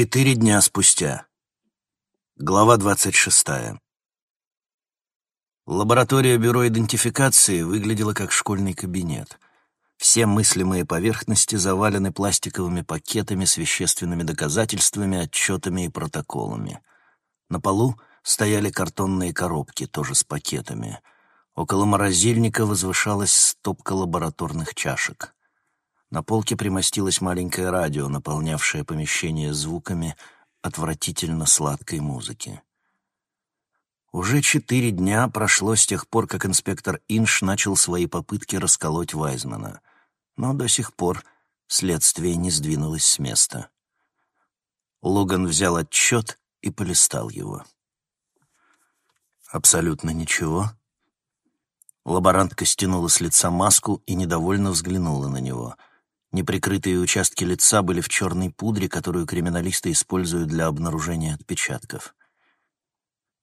Четыре дня спустя. Глава двадцать шестая. Лаборатория бюро идентификации выглядела как школьный кабинет. Все мыслимые поверхности завалены пластиковыми пакетами с вещественными доказательствами, отчетами и протоколами. На полу стояли картонные коробки, тоже с пакетами. Около морозильника возвышалась стопка лабораторных чашек. На полке примостилось маленькое радио, наполнявшее помещение звуками отвратительно сладкой музыки. Уже четыре дня прошло с тех пор, как инспектор Инш начал свои попытки расколоть Вайзмана, но до сих пор следствие не сдвинулось с места. Логан взял отчет и полистал его. Абсолютно ничего. Лаборантка стянула с лица маску и недовольно взглянула на него — Неприкрытые участки лица были в черной пудре, которую криминалисты используют для обнаружения отпечатков.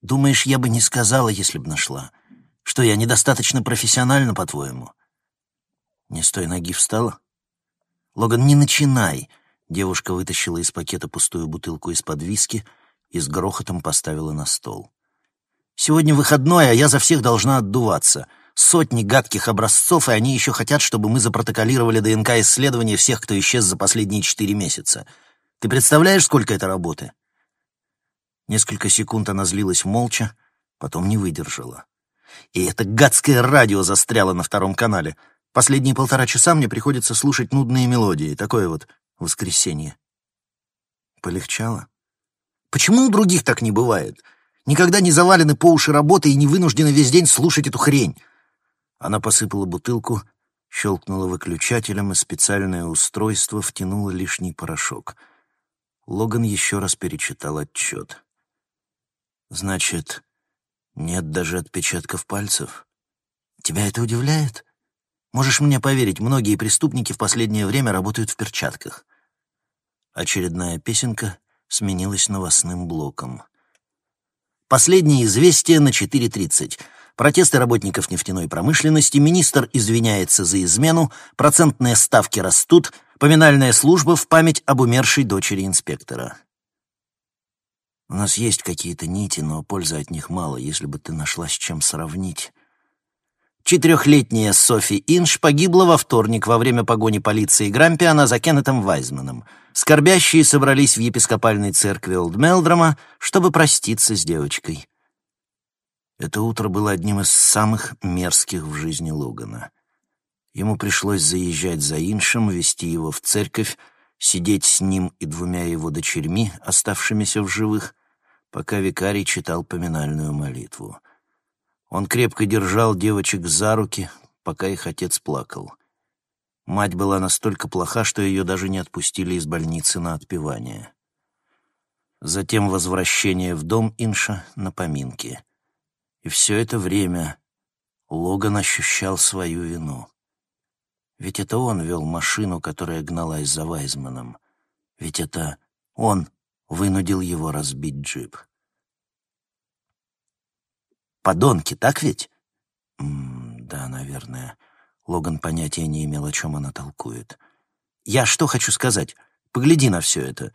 «Думаешь, я бы не сказала, если бы нашла? Что я недостаточно профессиональна, по-твоему?» Не с той ноги встала? «Логан, не начинай!» Девушка вытащила из пакета пустую бутылку из-под виски и с грохотом поставила на стол. «Сегодня выходной, а я за всех должна отдуваться сотни гадких образцов, и они еще хотят, чтобы мы запротоколировали ДНК-исследования всех, кто исчез за последние четыре месяца. Ты представляешь, сколько это работы?» Несколько секунд она злилась молча, потом не выдержала. И это гадское радио застряло на втором канале. Последние полтора часа мне приходится слушать нудные мелодии. Такое вот воскресенье. Полегчало? Почему у других так не бывает? Никогда не завалены по уши работы и не вынуждены весь день слушать эту хрень. Она посыпала бутылку, щелкнула выключателем, и специальное устройство втянуло лишний порошок. Логан еще раз перечитал отчет. «Значит, нет даже отпечатков пальцев? Тебя это удивляет? Можешь мне поверить, многие преступники в последнее время работают в перчатках». Очередная песенка сменилась новостным блоком. Последнее известие на 4.30. Протесты работников нефтяной промышленности, министр извиняется за измену, процентные ставки растут, поминальная служба в память об умершей дочери инспектора. У нас есть какие-то нити, но пользы от них мало, если бы ты нашла с чем сравнить. Четырехлетняя Софи Инш погибла во вторник во время погони полиции Грампиана за Кеннетом Вайзманом. Скорбящие собрались в епископальной церкви Олдмелдрома, чтобы проститься с девочкой. Это утро было одним из самых мерзких в жизни Логана. Ему пришлось заезжать за Иншем, вести его в церковь, сидеть с ним и двумя его дочерьми, оставшимися в живых, пока викарий читал поминальную молитву. Он крепко держал девочек за руки, пока их отец плакал. Мать была настолько плоха, что ее даже не отпустили из больницы на отпевание. Затем возвращение в дом Инша на поминки. И все это время Логан ощущал свою вину. Ведь это он вел машину, которая гналась за Вайзманом. Ведь это он вынудил его разбить джип. Подонки, так ведь? М да, наверное. Логан понятия не имел, о чем она толкует. «Я что хочу сказать? Погляди на все это!»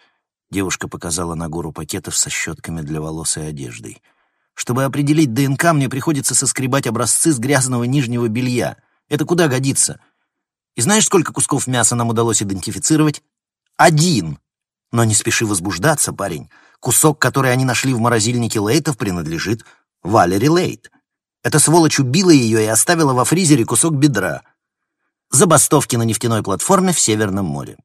Девушка показала на гору пакетов со щетками для волос и одеждой. Чтобы определить ДНК, мне приходится соскребать образцы с грязного нижнего белья. Это куда годится? И знаешь, сколько кусков мяса нам удалось идентифицировать? Один. Но не спеши возбуждаться, парень. Кусок, который они нашли в морозильнике Лейтов, принадлежит Валери Лейт. Эта сволочь убила ее и оставила во фризере кусок бедра. Забастовки на нефтяной платформе в Северном море.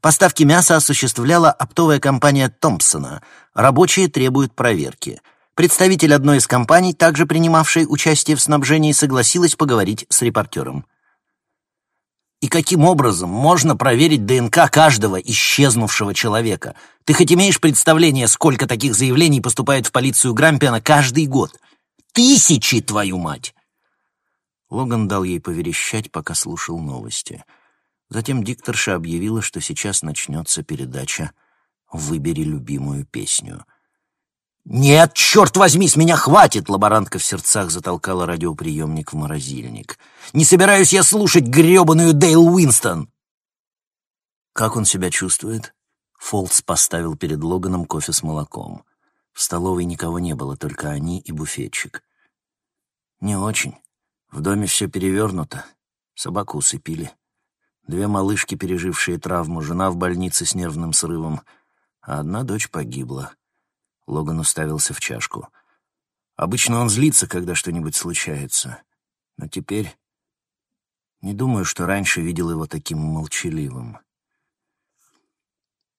Поставки мяса осуществляла оптовая компания Томпсона. Рабочие требуют проверки. Представитель одной из компаний, также принимавшей участие в снабжении, согласилась поговорить с репортером. И каким образом можно проверить ДНК каждого исчезнувшего человека? Ты хоть имеешь представление, сколько таких заявлений поступает в полицию Грампиана каждый год? Тысячи, твою мать!» Логан дал ей поверещать, пока слушал новости. Затем дикторша объявила, что сейчас начнется передача «Выбери любимую песню». «Нет, черт возьми, с меня хватит!» Лаборантка в сердцах затолкала радиоприемник в морозильник. «Не собираюсь я слушать гребаную Дейл Уинстон!» «Как он себя чувствует?» Фолтс поставил перед Логаном кофе с молоком. В столовой никого не было, только они и буфетчик. «Не очень. В доме все перевернуто. Собаку усыпили. Две малышки, пережившие травму, жена в больнице с нервным срывом, а одна дочь погибла». Логан уставился в чашку. «Обычно он злится, когда что-нибудь случается. Но теперь не думаю, что раньше видел его таким молчаливым.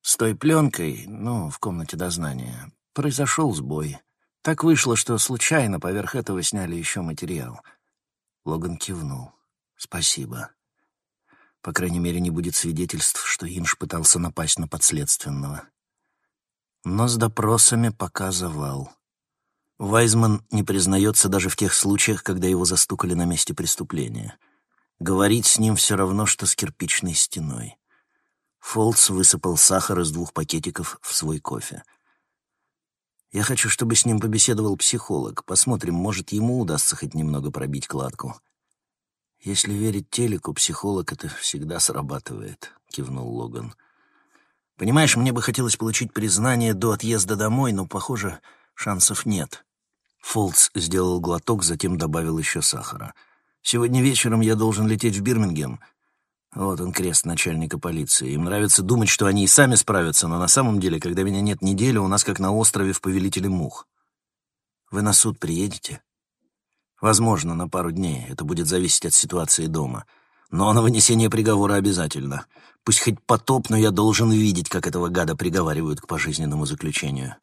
С той пленкой, ну, в комнате дознания, произошел сбой. Так вышло, что случайно поверх этого сняли еще материал. Логан кивнул. «Спасибо. По крайней мере, не будет свидетельств, что Инж пытался напасть на подследственного. Но с допросами пока завал. Вайзман не признается даже в тех случаях, когда его застукали на месте преступления — Говорить с ним все равно, что с кирпичной стеной. Фолтс высыпал сахар из двух пакетиков в свой кофе. «Я хочу, чтобы с ним побеседовал психолог. Посмотрим, может, ему удастся хоть немного пробить кладку». «Если верить телеку, психолог это всегда срабатывает», — кивнул Логан. «Понимаешь, мне бы хотелось получить признание до отъезда домой, но, похоже, шансов нет». Фолтс сделал глоток, затем добавил еще сахара — Сегодня вечером я должен лететь в Бирмингем. Вот он, крест начальника полиции. Им нравится думать, что они и сами справятся, но на самом деле, когда меня нет недели, у нас как на острове в Повелителе Мух. Вы на суд приедете? Возможно, на пару дней. Это будет зависеть от ситуации дома. Но на вынесение приговора обязательно. Пусть хоть потоп, но я должен видеть, как этого гада приговаривают к пожизненному заключению.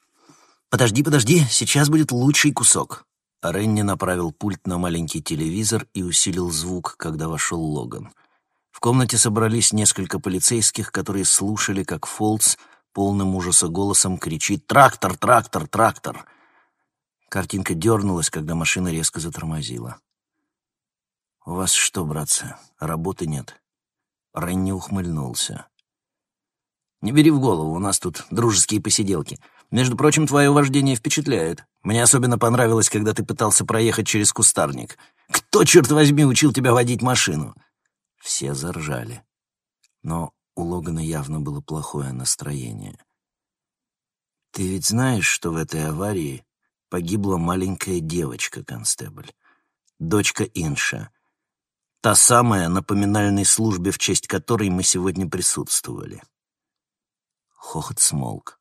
Подожди, подожди, сейчас будет лучший кусок. Ренни направил пульт на маленький телевизор и усилил звук, когда вошел Логан. В комнате собрались несколько полицейских, которые слушали, как Фолтс полным ужаса голосом кричит «Трактор! Трактор! Трактор!». Картинка дернулась, когда машина резко затормозила. «У вас что, братцы, работы нет?» Ренни ухмыльнулся. «Не бери в голову, у нас тут дружеские посиделки. Между прочим, твое вождение впечатляет. Мне особенно понравилось, когда ты пытался проехать через кустарник. Кто, черт возьми, учил тебя водить машину?» Все заржали. Но у Логана явно было плохое настроение. «Ты ведь знаешь, что в этой аварии погибла маленькая девочка, констебль, дочка Инша, та самая на поминальной службе, в честь которой мы сегодня присутствовали». Хохот смолк.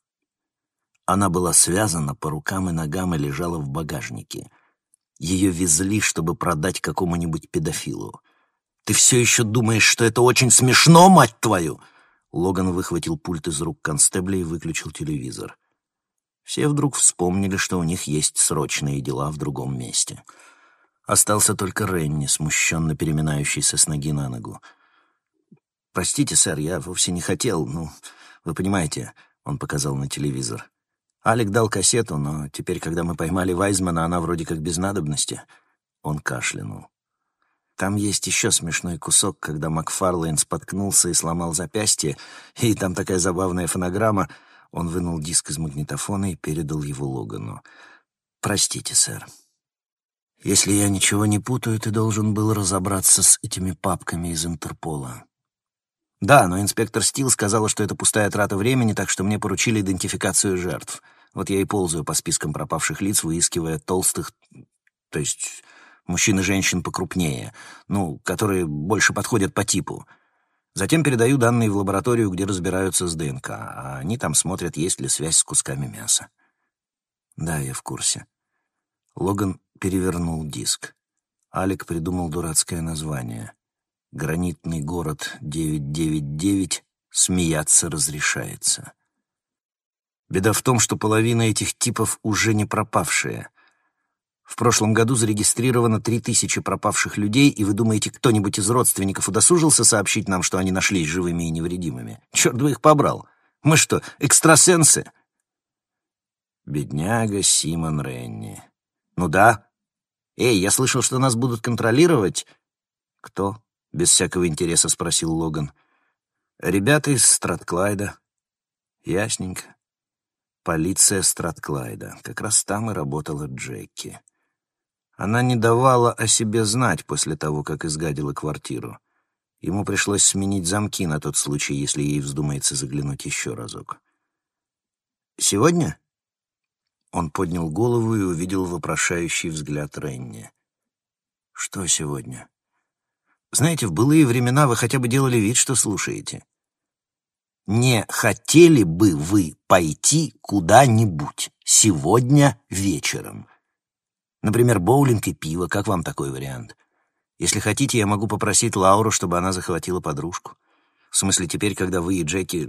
Она была связана по рукам и ногам и лежала в багажнике. Ее везли, чтобы продать какому-нибудь педофилу. «Ты все еще думаешь, что это очень смешно, мать твою?» Логан выхватил пульт из рук констебля и выключил телевизор. Все вдруг вспомнили, что у них есть срочные дела в другом месте. Остался только Ренни, смущенно переминающийся с ноги на ногу. «Простите, сэр, я вовсе не хотел, ну, вы понимаете», — он показал на телевизор. Алик дал кассету, но теперь, когда мы поймали Вайзмана, она вроде как без надобности. Он кашлянул. Там есть еще смешной кусок, когда Макфарлейн споткнулся и сломал запястье, и там такая забавная фонограмма. Он вынул диск из магнитофона и передал его Логану. «Простите, сэр. Если я ничего не путаю, ты должен был разобраться с этими папками из Интерпола. Да, но инспектор Стил сказала, что это пустая трата времени, так что мне поручили идентификацию жертв. Вот я и ползаю по спискам пропавших лиц, выискивая толстых, то есть мужчин и женщин покрупнее, ну, которые больше подходят по типу. Затем передаю данные в лабораторию, где разбираются с ДНК, а они там смотрят, есть ли связь с кусками мяса. Да, я в курсе. Логан перевернул диск. Алик придумал дурацкое название — Гранитный город 999 смеяться разрешается. Беда в том, что половина этих типов уже не пропавшие. В прошлом году зарегистрировано 3000 пропавших людей, и вы думаете, кто-нибудь из родственников удосужился сообщить нам, что они нашлись живыми и невредимыми? Черт бы их побрал! Мы что, экстрасенсы? Бедняга Симон Ренни. Ну да. Эй, я слышал, что нас будут контролировать. Кто? — без всякого интереса спросил Логан. «Ребята из Стратклайда». «Ясненько. Полиция Стратклайда. Как раз там и работала Джеки. Она не давала о себе знать после того, как изгадила квартиру. Ему пришлось сменить замки на тот случай, если ей вздумается заглянуть еще разок. Сегодня?» Он поднял голову и увидел вопрошающий взгляд Ренни. «Что сегодня?» «Знаете, в былые времена вы хотя бы делали вид, что слушаете. Не хотели бы вы пойти куда-нибудь сегодня вечером? Например, боулинг и пиво, как вам такой вариант? Если хотите, я могу попросить Лауру, чтобы она захватила подружку. В смысле, теперь, когда вы и Джеки...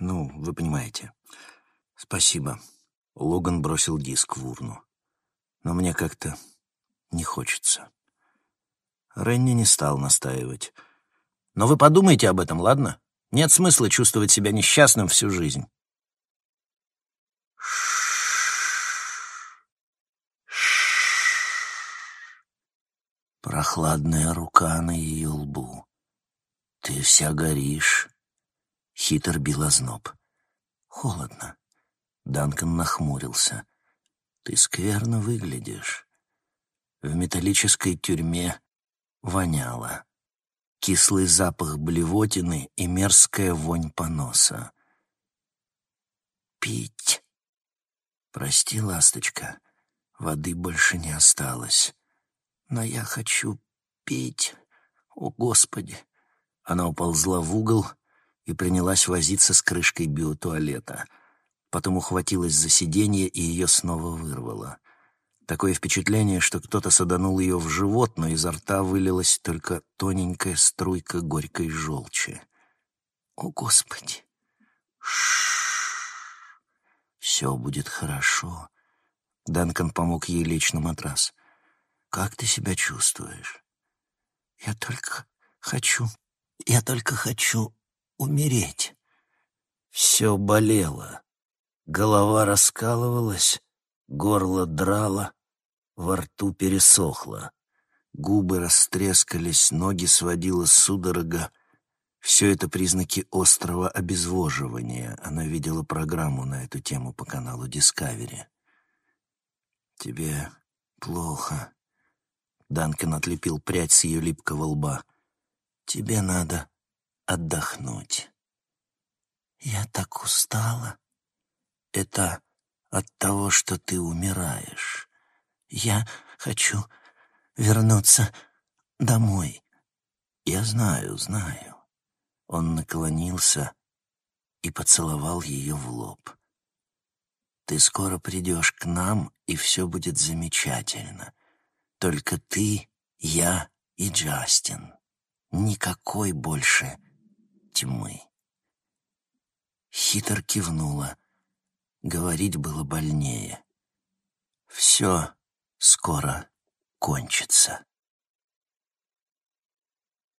Ну, вы понимаете. Спасибо. Логан бросил диск в урну. Но мне как-то не хочется. Ренни не стал настаивать. Но вы подумайте об этом, ладно? Нет смысла чувствовать себя несчастным всю жизнь. Прохладная рука на ее лбу. Ты вся горишь. Хитр бил озноб. Холодно. Данкан нахмурился. Ты скверно выглядишь. В металлической тюрьме воняло. Кислый запах блевотины и мерзкая вонь поноса. Пить. Прости, ласточка, воды больше не осталось. Но я хочу пить. О, Господи! Она уползла в угол и принялась возиться с крышкой биотуалета. Потом ухватилась за сиденье и ее снова вырвало. Такое впечатление, что кто-то саданул ее в живот, но изо рта вылилась только тоненькая струйка горькой желчи. «О, Господи! Ш Все будет хорошо». Данкан помог ей лечь на матрас. «Как ты себя чувствуешь?» «Я только хочу... Я только хочу умереть». Все болело. Голова раскалывалась, горло драло, во рту пересохло. Губы растрескались, ноги сводила судорога. Все это признаки острого обезвоживания. Она видела программу на эту тему по каналу Discovery. «Тебе плохо». Данкан отлепил прядь с ее липкого лба. «Тебе надо отдохнуть». «Я так устала». «Это от того, что ты умираешь. Я хочу вернуться домой. Я знаю, знаю. Он наклонился и поцеловал ее в лоб. Ты скоро придешь к нам, и все будет замечательно. Только ты, я и Джастин. Никакой больше тьмы. Хитр кивнула. Говорить было больнее. Все скоро кончится.